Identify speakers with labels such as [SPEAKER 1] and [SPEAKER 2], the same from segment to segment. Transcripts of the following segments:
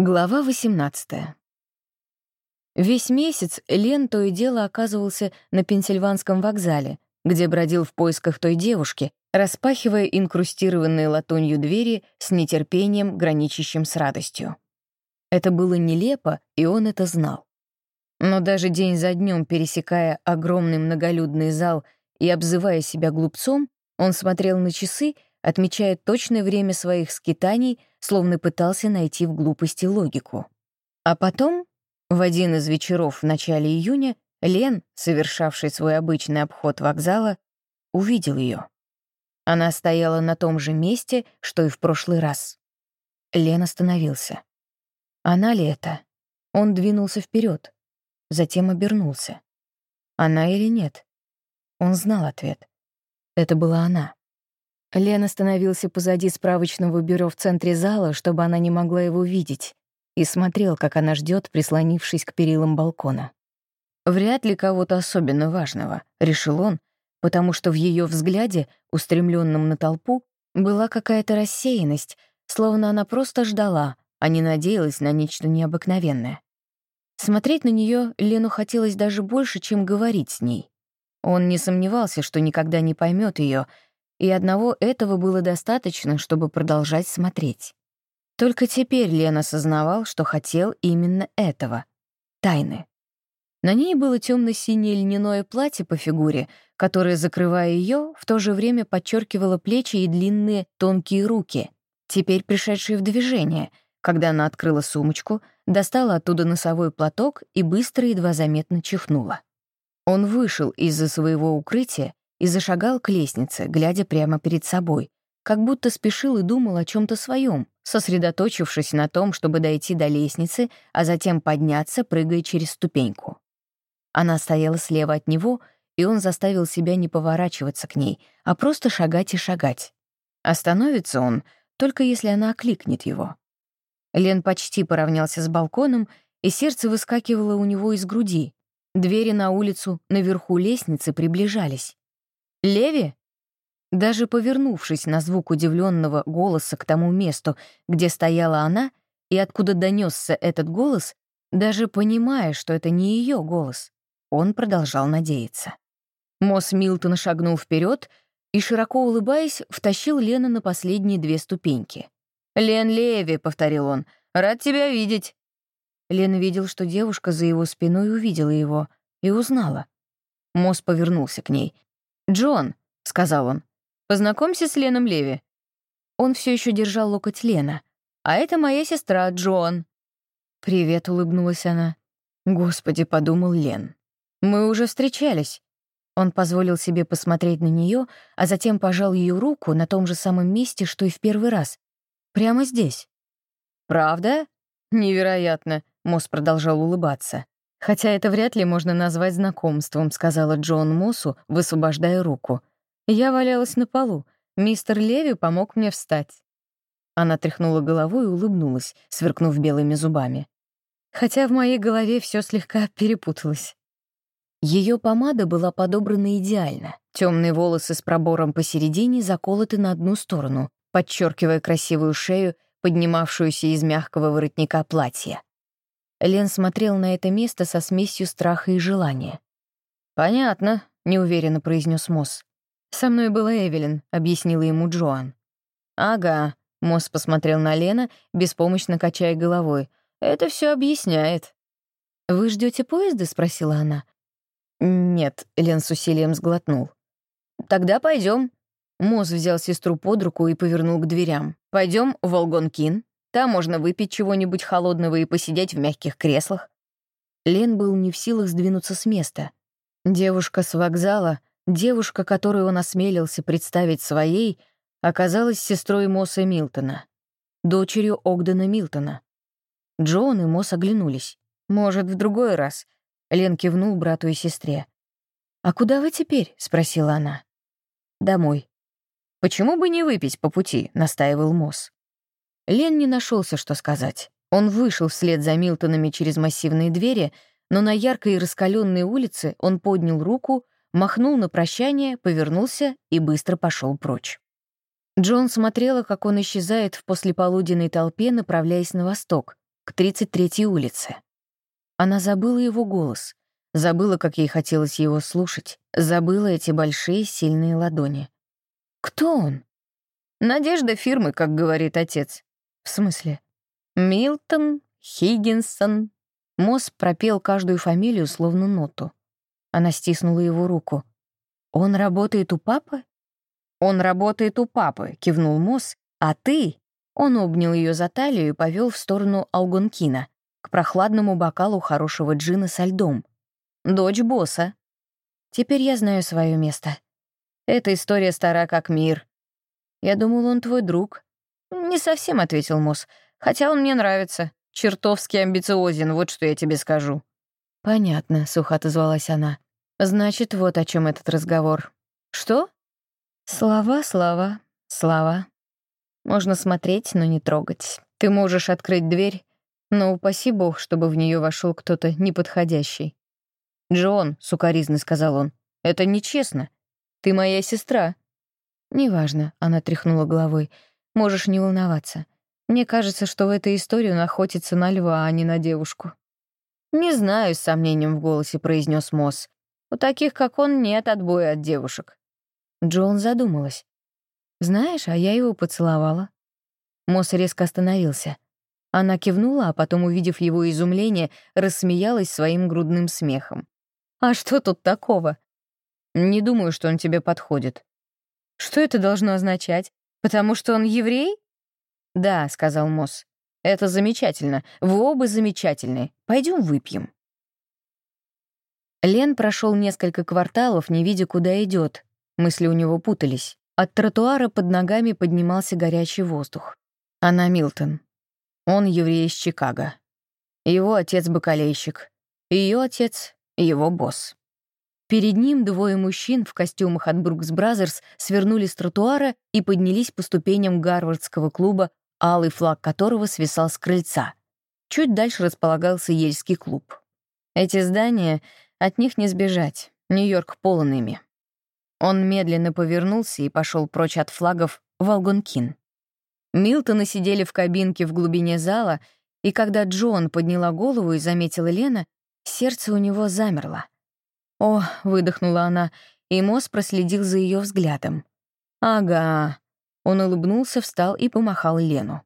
[SPEAKER 1] Глава 18. Весь месяц Лен то и дело оказывался на Пенсильванском вокзале, где бродил в поисках той девушки, распахивая инкрустированные латунью двери с нетерпением, граничащим с радостью. Это было нелепо, и он это знал. Но даже день за днем, пересекая огромный многолюдный зал и обзывая себя глупцом, он смотрел на часы, отмечая точное время своих скитаний — словно пытался найти в глупости логику. А потом, в один из вечеров в начале июня, Лен, совершавший свой обычный обход вокзала, увидел ее. Она стояла на том же месте, что и в прошлый раз. Лен остановился. Она ли это? Он двинулся вперед, затем обернулся. Она или нет? Он знал ответ. Это была она. Лен остановился позади справочного бюро в центре зала, чтобы она не могла его видеть, и смотрел, как она ждет, прислонившись к перилам балкона. «Вряд ли кого-то особенно важного», — решил он, потому что в ее взгляде, устремленном на толпу, была какая-то рассеянность, словно она просто ждала, а не надеялась на нечто необыкновенное. Смотреть на нее Лену хотелось даже больше, чем говорить с ней. Он не сомневался, что никогда не поймет ее, и одного этого было достаточно, чтобы продолжать смотреть. Только теперь Лен осознавал, что хотел именно этого — тайны. На ней было темно-синее льняное платье по фигуре, которое, закрывая ее, в то же время подчеркивало плечи и длинные тонкие руки, теперь пришедшие в движение, когда она открыла сумочку, достала оттуда носовой платок и быстро едва заметно чихнула. Он вышел из-за своего укрытия и зашагал к лестнице, глядя прямо перед собой, как будто спешил и думал о чем то своем, сосредоточившись на том, чтобы дойти до лестницы, а затем подняться, прыгая через ступеньку. Она стояла слева от него, и он заставил себя не поворачиваться к ней, а просто шагать и шагать. Остановится он, только если она окликнет его. Лен почти поравнялся с балконом, и сердце выскакивало у него из груди. Двери на улицу наверху лестницы приближались. «Леви?» Даже повернувшись на звук удивленного голоса к тому месту, где стояла она, и откуда донесся этот голос, даже понимая, что это не ее голос, он продолжал надеяться. Мосс Милтон шагнул вперед и, широко улыбаясь, втащил Лена на последние две ступеньки. «Лен Леви», — повторил он, — «рад тебя видеть». Лен видел, что девушка за его спиной увидела его и узнала. Мосс повернулся к ней. «Джон», — сказал он, — «познакомься с Леном Леви». Он все еще держал локоть Лена. «А это моя сестра Джон». «Привет», — улыбнулась она. «Господи», — подумал Лен. «Мы уже встречались». Он позволил себе посмотреть на нее, а затем пожал ее руку на том же самом месте, что и в первый раз. Прямо здесь. «Правда? Невероятно», — Мосс продолжал улыбаться. «Хотя это вряд ли можно назвать знакомством», — сказала Джон Моссу, высвобождая руку. «Я валялась на полу. Мистер Леви помог мне встать». Она тряхнула головой и улыбнулась, сверкнув белыми зубами. Хотя в моей голове все слегка перепуталось. Ее помада была подобрана идеально. Темные волосы с пробором посередине заколоты на одну сторону, подчеркивая красивую шею, поднимавшуюся из мягкого воротника платья. Лен смотрел на это место со смесью страха и желания. «Понятно», — неуверенно произнес Мосс. «Со мной была Эвелин», — объяснила ему Джоан. «Ага», — Мосс посмотрел на Лена, беспомощно качая головой. «Это все объясняет». «Вы ждете поезда?» — спросила она. «Нет», — Лен с усилием сглотнул. «Тогда пойдем. Мосс взял сестру под руку и повернул к дверям. Пойдем в Волгонкин. Там можно выпить чего-нибудь холодного и посидеть в мягких креслах. Лен был не в силах сдвинуться с места. Девушка с вокзала, девушка, которую он осмелился представить своей, оказалась сестрой Мосса Милтона, дочерью Огдена Милтона. Джон и Мосс оглянулись. «Может, в другой раз?» Лен кивнул брату и сестре. «А куда вы теперь?» — спросила она. «Домой». «Почему бы не выпить по пути?» — настаивал Мосс. Лен не нашелся, что сказать. Он вышел вслед за Милтонами через массивные двери, но на яркой и раскаленной улице он поднял руку, махнул на прощание, повернулся и быстро пошел прочь. Джон смотрела, как он исчезает в послеполуденной толпе, направляясь на восток, к 33-й улице. Она забыла его голос, забыла, как ей хотелось его слушать, забыла эти большие сильные ладони. Кто он? Надежда фирмы, как говорит отец. В смысле? Милтон, Хиггинсон. Мосс пропел каждую фамилию словно ноту. Она стиснула его руку. «Он работает у папы?» «Он работает у папы», — кивнул Мосс. «А ты?» Он обнял ее за талию и повел в сторону Алгонкина, к прохладному бокалу хорошего джина со льдом. «Дочь босса». «Теперь я знаю свое место». «Эта история стара как мир». «Я думал, он твой друг». «Не совсем», — ответил Мосс. «Хотя он мне нравится. Чертовски амбициозен, вот что я тебе скажу». «Понятно», — сухо отозвалась она. Значит, вот о чем этот разговор. Что? Слова, слова, слова. Можно смотреть, но не трогать. Ты можешь открыть дверь, но упаси бог, чтобы в нее вошел кто-то неподходящий. «Джон», — сукоризно сказал он, — «это нечестно. Ты моя сестра». «Неважно», — она тряхнула головой. «Можешь не волноваться. Мне кажется, что в этой истории он охотится на льва, а не на девушку». «Не знаю», — с сомнением в голосе произнес Мосс. У таких, как он, нет отбоя от девушек». Джоан задумалась. «Знаешь, а я его поцеловала». Мосс резко остановился. Она кивнула, а потом, увидев его изумление, рассмеялась своим грудным смехом. «А что тут такого?» «Не думаю, что он тебе подходит». «Что это должно означать? Потому что он еврей?» «Да», — сказал Мосс. «Это замечательно. Вы оба замечательны. Пойдем выпьем». Лен прошел несколько кварталов, не видя, куда идет. Мысли у него путались. От тротуара под ногами поднимался горячий воздух. Она Милтон. Он еврей из Чикаго. Его отец — бакалейщик. Ее отец — его босс. Перед ним двое мужчин в костюмах от Брукс Бразерс свернули с тротуара и поднялись по ступеням Гарвардского клуба, алый флаг которого свисал с крыльца. Чуть дальше располагался Ельский клуб. Эти здания от них не сбежать. Нью-Йорк полон ими. Он медленно повернулся и пошел прочь от флагов в Алгонкин. Милтоны сидели в кабинке в глубине зала, и когда Джон подняла голову и заметила Лена, сердце у него замерло. «О», — выдохнула она, и Мосс проследил за ее взглядом. «Ага». Он улыбнулся, встал и помахал Лену.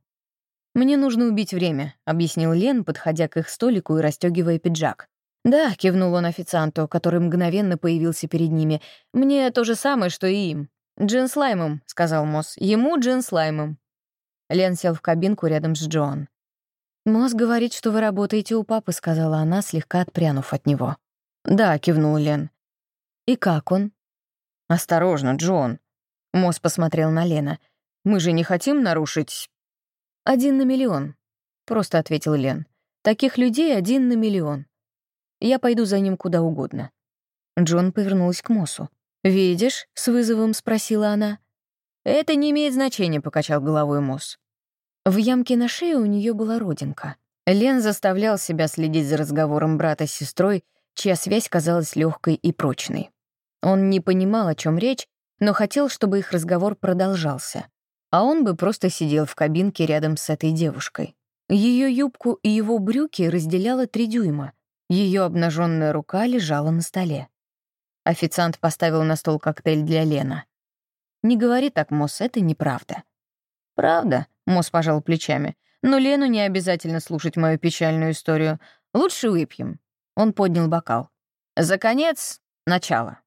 [SPEAKER 1] «Мне нужно убить время», — объяснил Лен, подходя к их столику и расстегивая пиджак. «Да», — кивнул он официанту, который мгновенно появился перед ними. «Мне то же самое, что и им». «Джин с лаймом», — сказал Мосс. «Ему джин с лаймом». Лен сел в кабинку рядом с Джоан. «Мосс говорит, что вы работаете у папы», — сказала она, слегка отпрянув от него. «Да», — кивнул Лен. «И как он?» «Осторожно, Джон». Мосс посмотрел на Лена. «Мы же не хотим нарушить...» «Один на миллион», — просто ответил Лен. «Таких людей один на миллион. Я пойду за ним куда угодно». Джон повернулась к Мосу. «Видишь?» — с вызовом спросила она. «Это не имеет значения», — покачал головой Мосс. В ямке на шее у нее была родинка. Лен заставлял себя следить за разговором брата с сестрой, чья связь казалась легкой и прочной. Он не понимал, о чем речь, но хотел, чтобы их разговор продолжался. А он бы просто сидел в кабинке рядом с этой девушкой. Ее юбку и его брюки разделяло три дюйма. Ее обнаженная рука лежала на столе. Официант поставил на стол коктейль для Лена. «Не говори так, Мосс, это неправда». «Правда?» — Мосс пожал плечами. «Но Лену не обязательно слушать мою печальную историю. Лучше выпьем». Он поднял бокал. «За конец — начало».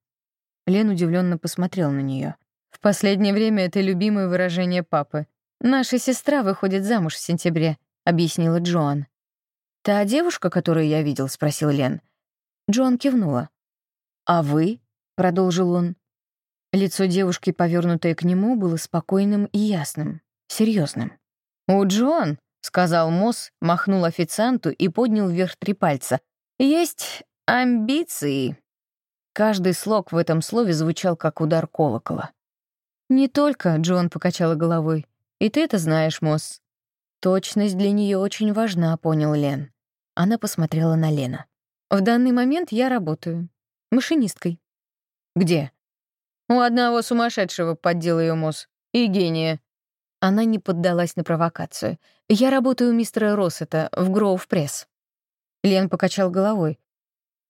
[SPEAKER 1] Лен удивленно посмотрел на нее. «В последнее время это любимое выражение папы. Наша сестра выходит замуж в сентябре», — объяснила Джоан. «Та девушка, которую я видел?» — спросил Лен. Джон кивнула. «А вы?» — продолжил он. Лицо девушки, повернутое к нему, было спокойным и ясным, серьезным. «У Джон», — сказал Мосс, махнул официанту и поднял вверх три пальца, — «есть амбиции». Каждый слог в этом слове звучал как удар колокола. «Не только», — Джон покачала головой. «И ты это знаешь, Мосс. Точность для нее очень важна, понял Лен. Она посмотрела на Лена. В данный момент я работаю. Машинисткой. Где? У одного сумасшедшего поддел ее мозг. И гения. Она не поддалась на провокацию. «Я работаю у мистера Россета в Гроув Пресс». Лен покачал головой.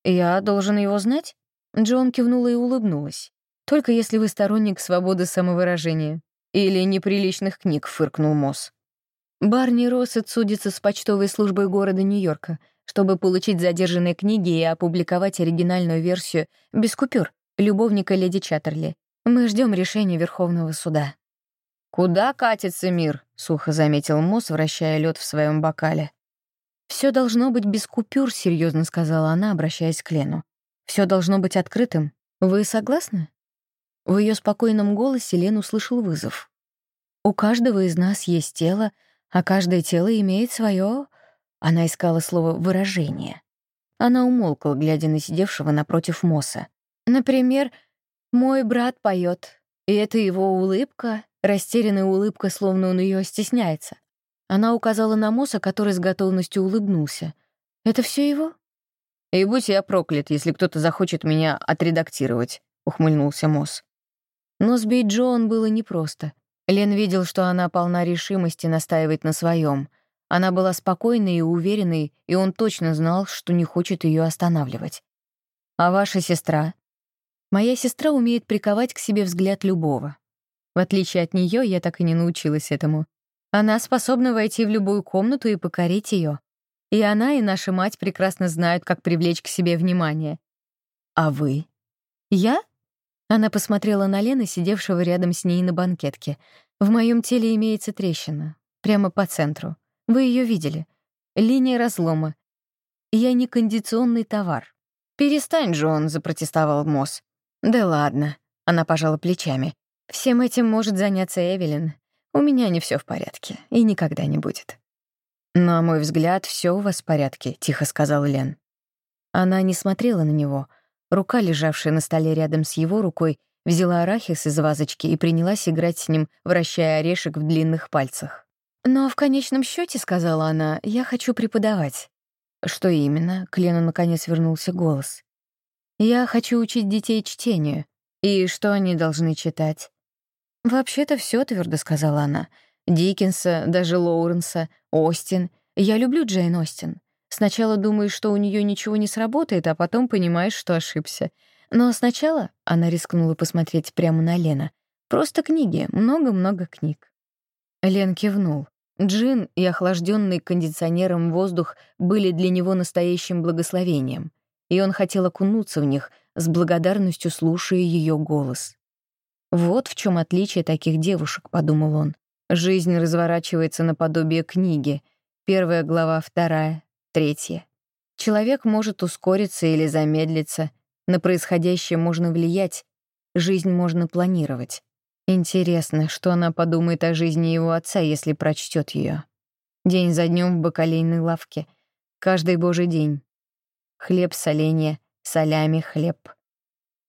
[SPEAKER 1] «Я должен его знать?» Джон кивнула и улыбнулась. «Только если вы сторонник свободы самовыражения. Или неприличных книг», — фыркнул Мосс. Барни Россет судится с почтовой службой города Нью-Йорка, чтобы получить задержанные книги и опубликовать оригинальную версию без купюр любовника леди Чаттерли. Мы ждем решения Верховного суда. «Куда катится мир?» — сухо заметил Мосс, вращая лед в своем бокале. Все должно быть без купюр», — серьезно сказала она, обращаясь к Лену. Все должно быть открытым. Вы согласны?» В ее спокойном голосе Лен услышал вызов. «У каждого из нас есть тело, а каждое тело имеет свое...» Она искала слово «выражение». Она умолкла, глядя на сидевшего напротив Мосса. «Например, мой брат поет, и это его улыбка, растерянная улыбка, словно он ее стесняется. Она указала на Мосса, который с готовностью улыбнулся. «Это все его?» «И будь я проклят, если кто-то захочет меня отредактировать», — ухмыльнулся Мосс. Но сбить Джоан было непросто. Лен видел, что она полна решимости настаивать на своем. Она была спокойной и уверенной, и он точно знал, что не хочет ее останавливать. «А ваша сестра?» «Моя сестра умеет приковать к себе взгляд любого. В отличие от нее, я так и не научилась этому. Она способна войти в любую комнату и покорить ее. И она, и наша мать прекрасно знают, как привлечь к себе внимание. А вы? Я? Она посмотрела на Лену, сидевшего рядом с ней на банкетке. В моем теле имеется трещина. Прямо по центру. Вы ее видели. Линия разлома. Я не кондиционный товар. «Перестань, Джон», — запротестовал Мосс. «Да ладно», — она пожала плечами. «Всем этим может заняться Эвелин. У меня не все в порядке и никогда не будет. «На мой взгляд, все у вас в порядке», — тихо сказал Лен. Она не смотрела на него. Рука, лежавшая на столе рядом с его рукой, взяла арахис из вазочки и принялась играть с ним, вращая орешек в длинных пальцах. «Но в конечном счете, сказала она, — «я хочу преподавать». «Что именно?» — к Лену наконец вернулся голос. «Я хочу учить детей чтению. И что они должны читать?» «Вообще-то все твердо сказала она. «Диккенса, даже Лоуренса, Остин. Я люблю Джейн Остин. Сначала думаешь, что у нее ничего не сработает, а потом понимаешь, что ошибся. Но сначала она рискнула посмотреть прямо на Лена. Просто книги, много-много книг». Лен кивнул. Джин и охлажденный кондиционером воздух были для него настоящим благословением, и он хотел окунуться в них, с благодарностью слушая ее голос. Вот в чем отличие таких девушек, подумал он. Жизнь разворачивается наподобие книги. Первая глава, вторая, третья. Человек может ускориться или замедлиться. На происходящее можно влиять. Жизнь можно планировать. Интересно, что она подумает о жизни его отца, если прочтет ее. День за днем в бакалейной лавке. Каждый божий день. Хлеб, соленье, солями, хлеб.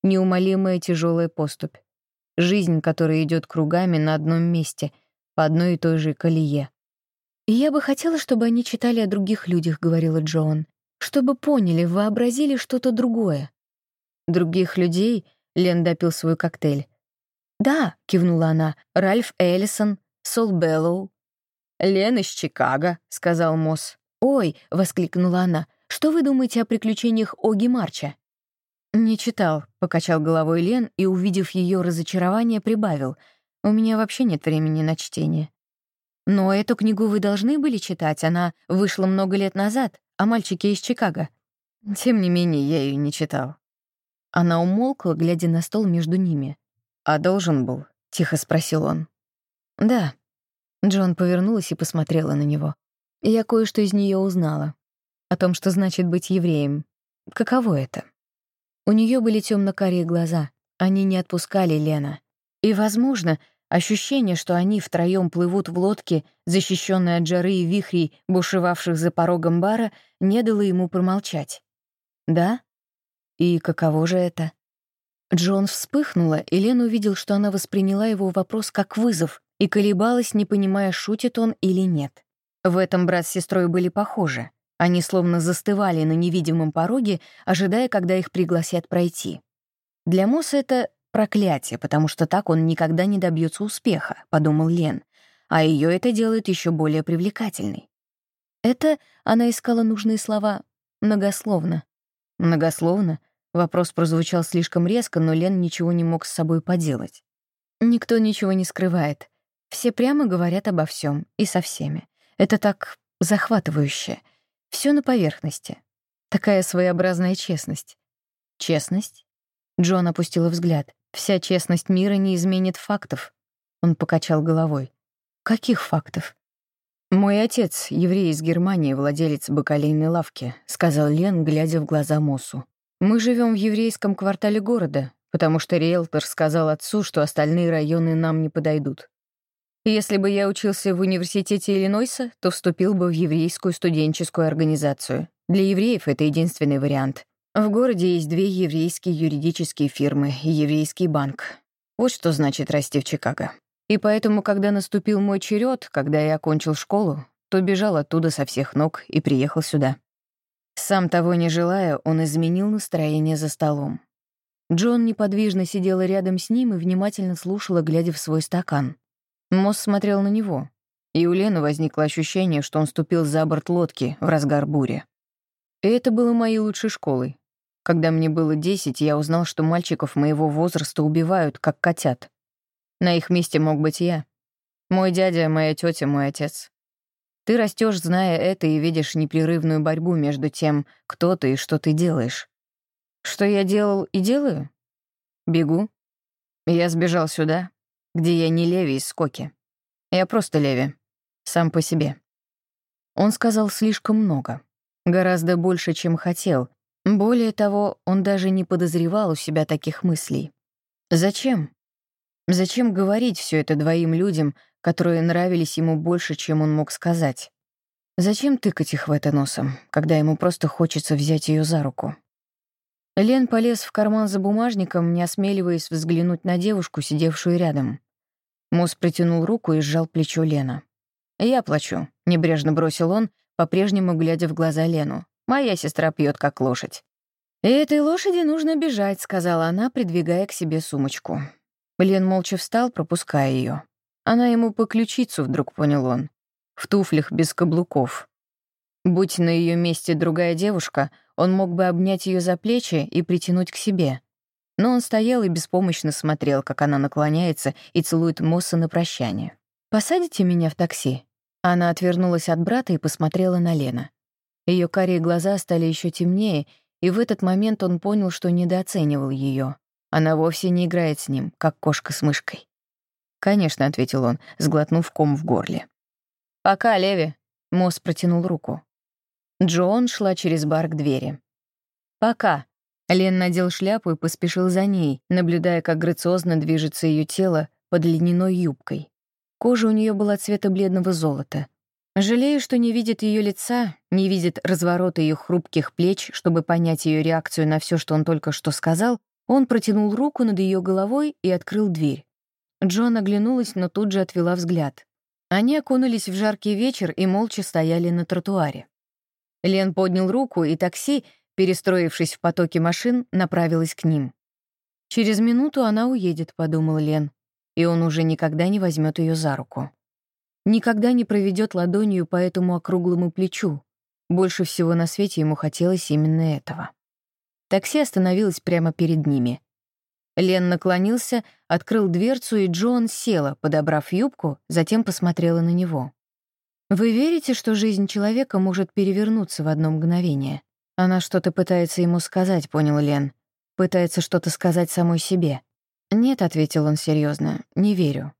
[SPEAKER 1] Неумолимая тяжелая поступь. Жизнь, которая идет кругами на одном месте, по одной и той же колее. «Я бы хотела, чтобы они читали о других людях», — говорила Джоан. «Чтобы поняли, вообразили что-то другое». «Других людей?» — Лен допил свой коктейль. «Да», — кивнула она, — «Ральф Эллисон, Сол Беллоу». «Лен из Чикаго», — сказал Мосс. «Ой», — воскликнула она, — «что вы думаете о приключениях Оги Марча?» «Не читал», — покачал головой Лен и, увидев ее разочарование, прибавил. «У меня вообще нет времени на чтение». «Но эту книгу вы должны были читать, она вышла много лет назад, о мальчике из Чикаго». Тем не менее, я ее не читал. Она умолкла, глядя на стол между ними. «А должен был?» — тихо спросил он. «Да». Джон повернулась и посмотрела на него. Я кое-что из нее узнала. О том, что значит быть евреем. Каково это? У нее были темно-карие глаза, они не отпускали Лена. И, возможно, ощущение, что они втроем плывут в лодке, защищенной от жары и вихрей, бушевавших за порогом бара, не дало ему промолчать. «Да? И каково же это?» Джон вспыхнула, и Лен увидел, что она восприняла его вопрос как вызов и колебалась, не понимая, шутит он или нет. В этом брат с сестрой были похожи. Они словно застывали на невидимом пороге, ожидая, когда их пригласят пройти. Для Мосса это проклятие, потому что так он никогда не добьется успеха, подумал Лен. а ее это делает еще более привлекательной. Это она искала нужные слова многословно. Многословно? Вопрос прозвучал слишком резко, но Лен ничего не мог с собой поделать. Никто ничего не скрывает. Все прямо говорят обо всем и со всеми. Это так захватывающе. Все на поверхности. Такая своеобразная честность. Честность? Джон опустила взгляд. Вся честность мира не изменит фактов. Он покачал головой. Каких фактов? «Мой отец — еврей из Германии, владелец бакалейной лавки», — сказал Лен, глядя в глаза Мосу. «Мы живем в еврейском квартале города, потому что риэлтор сказал отцу, что остальные районы нам не подойдут. Если бы я учился в университете Иллинойса, то вступил бы в еврейскую студенческую организацию. Для евреев это единственный вариант. В городе есть две еврейские юридические фирмы и еврейский банк. Вот что значит расти в Чикаго. И поэтому, когда наступил мой черед, когда я окончил школу, то бежал оттуда со всех ног и приехал сюда. Сам того не желая, он изменил настроение за столом. Джон неподвижно сидела рядом с ним и внимательно слушала, глядя в свой стакан. Мосс смотрел на него, и у Лены возникло ощущение, что он ступил за борт лодки в разгар бури. И это было моей лучшей школой. Когда мне было десять, я узнал, что мальчиков моего возраста убивают, как котят. На их месте мог быть я. Мой дядя, моя тетя, мой отец. Ты растешь, зная это, и видишь непрерывную борьбу между тем, кто ты и что ты делаешь. Что я делал и делаю? Бегу. Я сбежал сюда, где я не Леви из Скоки. Я просто Леви. Сам по себе. Он сказал слишком много. Гораздо больше, чем хотел. Более того, он даже не подозревал у себя таких мыслей. Зачем? Зачем говорить все это двоим людям, которые нравились ему больше, чем он мог сказать? Зачем тыкать их в это носом, когда ему просто хочется взять ее за руку? Лен полез в карман за бумажником, не осмеливаясь взглянуть на девушку, сидевшую рядом. Мосс протянул руку и сжал плечо Лена. «Я плачу», — небрежно бросил он, по-прежнему глядя в глаза Лену. «Моя сестра пьет как лошадь». «И этой лошади нужно бежать», — сказала она, придвигая к себе сумочку. Лен молча встал, пропуская ее. Она ему по ключицу, вдруг понял он. В туфлях без каблуков. Будь на ее месте другая девушка, он мог бы обнять ее за плечи и притянуть к себе. Но он стоял и беспомощно смотрел, как она наклоняется и целует Мосса на прощание. «Посадите меня в такси?» Она отвернулась от брата и посмотрела на Лена. Ее карие глаза стали еще темнее, и в этот момент он понял, что недооценивал ее. Она вовсе не играет с ним, как кошка с мышкой. «Конечно», — ответил он, сглотнув ком в горле. «Пока, Леви», — Мосс протянул руку. Джон шла через бар к двери. «Пока». Лен надел шляпу и поспешил за ней, наблюдая, как грациозно движется ее тело под льняной юбкой. Кожа у нее была цвета бледного золота. Жалея, что не видит ее лица, не видит разворота ее хрупких плеч, чтобы понять ее реакцию на все, что он только что сказал, он протянул руку над ее головой и открыл дверь. Джон оглянулась, но тут же отвела взгляд. Они окунулись в жаркий вечер и молча стояли на тротуаре. Лен поднял руку, и такси, перестроившись в потоке машин, направилось к ним. «Через минуту она уедет», — подумал Лен, и он уже никогда не возьмет ее за руку. Никогда не проведет ладонью по этому округлому плечу. Больше всего на свете ему хотелось именно этого. Такси остановилось прямо перед ними. Лен наклонился, открыл дверцу, и Джон села, подобрав юбку, затем посмотрела на него. «Вы верите, что жизнь человека может перевернуться в одно мгновение?» Она что-то пытается ему сказать, понял Лен. Пытается что-то сказать самой себе. «Нет», — ответил он серьезно, — «не верю».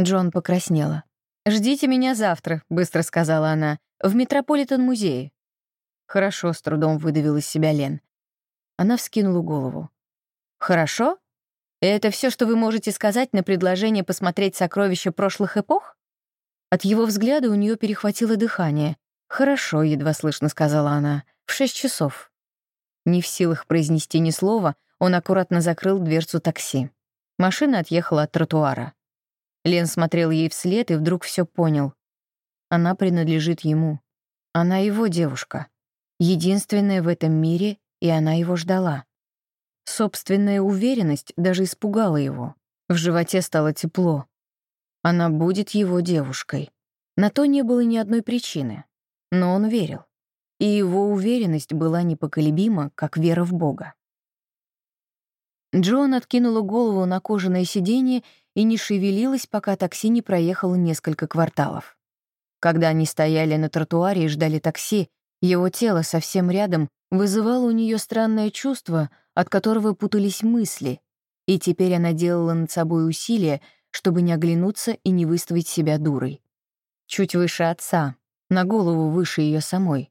[SPEAKER 1] Джон покраснела. «Ждите меня завтра», — быстро сказала она, — «в Метрополитен-музее». «Хорошо», — с трудом выдавил из себя Лен. Она вскинула голову. «Хорошо? Это все, что вы можете сказать на предложение посмотреть сокровища прошлых эпох?» От его взгляда у нее перехватило дыхание. «Хорошо», — едва слышно сказала она, — «в шесть часов». Не в силах произнести ни слова, он аккуратно закрыл дверцу такси. Машина отъехала от тротуара. Лен смотрел ей вслед и вдруг все понял. Она принадлежит ему. Она его девушка. Единственная в этом мире, и она его ждала. Собственная уверенность даже испугала его. В животе стало тепло. Она будет его девушкой. На то не было ни одной причины. Но он верил. И его уверенность была непоколебима, как вера в Бога. Джоан откинула голову на кожаное сиденье и не шевелилась, пока такси не проехало несколько кварталов. Когда они стояли на тротуаре и ждали такси, его тело совсем рядом вызывало у нее странное чувство, от которого путались мысли, и теперь она делала над собой усилия, чтобы не оглянуться и не выставить себя дурой. Чуть выше отца, на голову выше ее самой.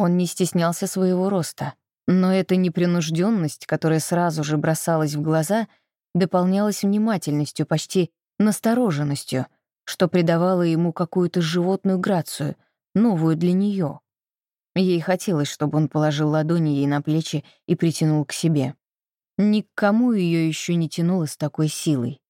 [SPEAKER 1] Он не стеснялся своего роста, но эта непринужденность, которая сразу же бросалась в глаза, дополнялась внимательностью, почти настороженностью, что придавало ему какую-то животную грацию, новую для нее. Ей хотелось, чтобы он положил ладони ей на плечи и притянул к себе. Ни к кому ее еще не тянуло с такой силой.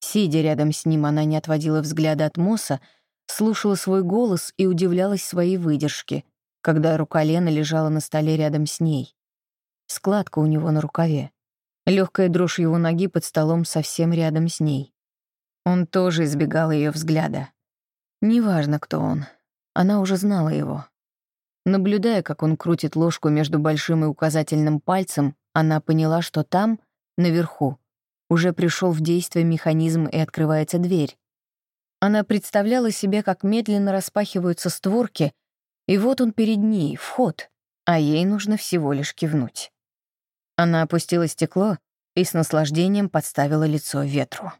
[SPEAKER 1] Сидя рядом с ним, она не отводила взгляда от Мосса, слушала свой голос и удивлялась своей выдержке, когда рука Лены лежала на столе рядом с ней. Складка у него на рукаве. Легкая дрожь его ноги под столом совсем рядом с ней. Он тоже избегал ее взгляда. Неважно, кто он. Она уже знала его. Наблюдая, как он крутит ложку между большим и указательным пальцем, она поняла, что там, наверху, уже пришел в действие механизм и открывается дверь. Она представляла себе, как медленно распахиваются створки, и вот он перед ней, вход, а ей нужно всего лишь кивнуть. Она опустила стекло и с наслаждением подставила лицо ветру.